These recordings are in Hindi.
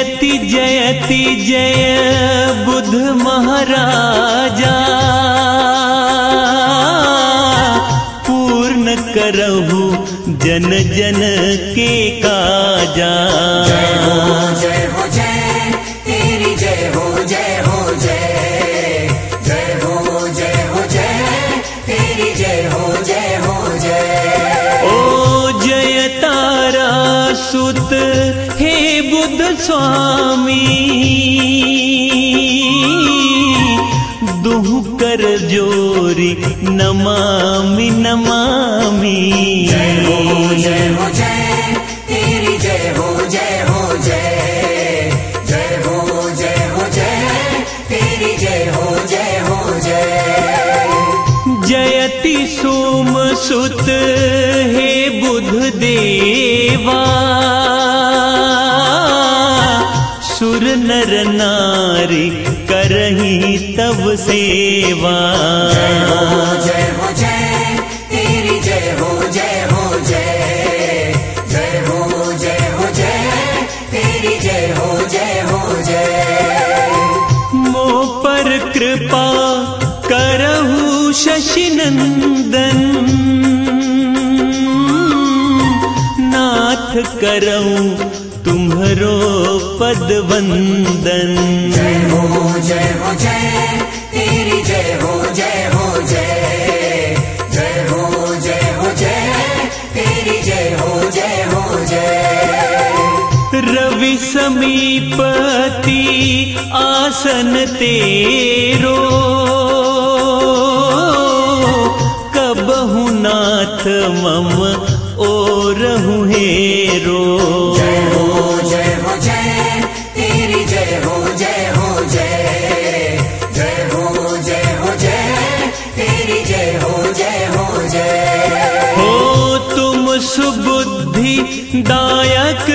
जयति जयति जय बुध महाराजा। पूर्ण करहु जन जन के काजा। जय बुद्ध स्वामी। दुहु कर जोरी नमामि नमामि। जय हो जय हो जय। तेरी जय हो जय हो जय। जय हो जय हो जय। तेरी जय हो जय हो जय। जयति सोम सुत हे बुध देवा। नर नारी करही तब सेवा। जय हो जय तेरी जय हो जय हो जय जय हो जय हो जय तेरी जय हो जय हो जय। मो पर कृपा करहु शशिनंदन नाथ करऊं तुम्हरो पद वंदन जय हो जय हो जय। तेरी जय हो जय हो जय। जय हो जय हो जय। तेरी जय हो जय हो जय। रवि समीपति आसन तेरो। कबहु नाथ मम ओरहु हेरो दायक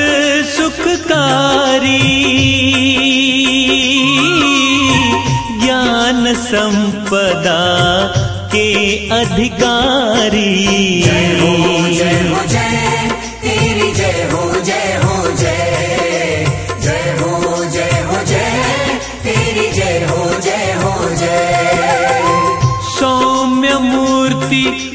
सुखकारी। ज्ञान संपदा के अधिकारी। जय हो जय हो जय। तेरी जय हो जय हो जय। जय हो जय हो जय। तेरी जय हो जय हो जय। सौम्य मूर्ति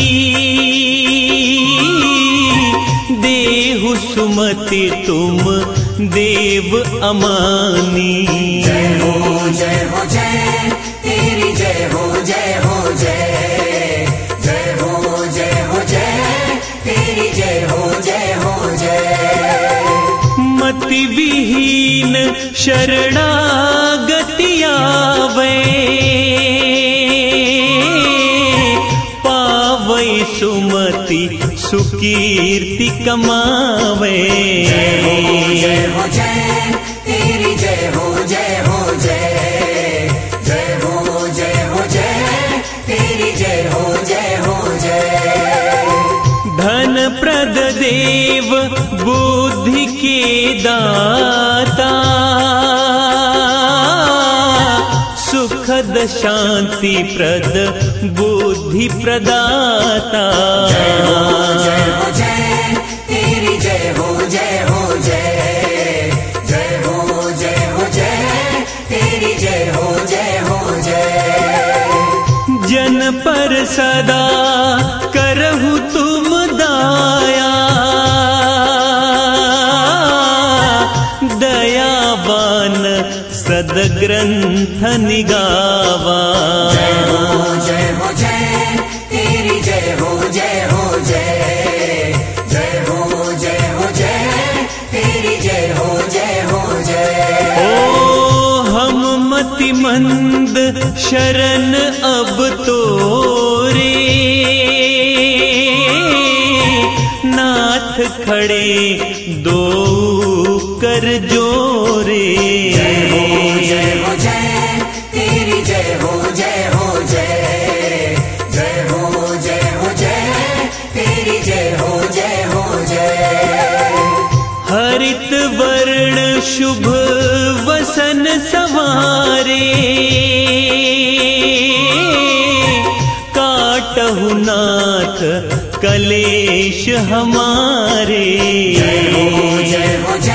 सुमति तुम देव अमानी। जय हो जय हो जय। तेरी जय हो जय हो जय। जय हो जय हो जय। तेरी जय हो जय हो जय। मति विहीन शरणागति सुमति सुकीर्ति कमावे। जय हो जय तेरी जय हो जय हो जय। जय हो जय हो जय तेरी जय हो जय हो जय। धन प्रद देव बुद्धि के दाता। सुखद शांति प्रद बुद्धि प्रदाता। जय हो जय तेरी जय हो जय हो जय। जय हो जय हो जय। तेरी जय हो जय हो जय। जन पर सदा करहु तुम दाया। दयावान सदग्रंथ निगावा जय हो जय तेरी जय हो जय हो जय जय हो जय हो जय तेरी जय हो जय हो जय ओ हम मति मंद शरण अब तोरे नाथ खड़े दो कर जोरे जय हो जय हो जय शुभ वसन सवारे। काटहु नाथ कलेश हरे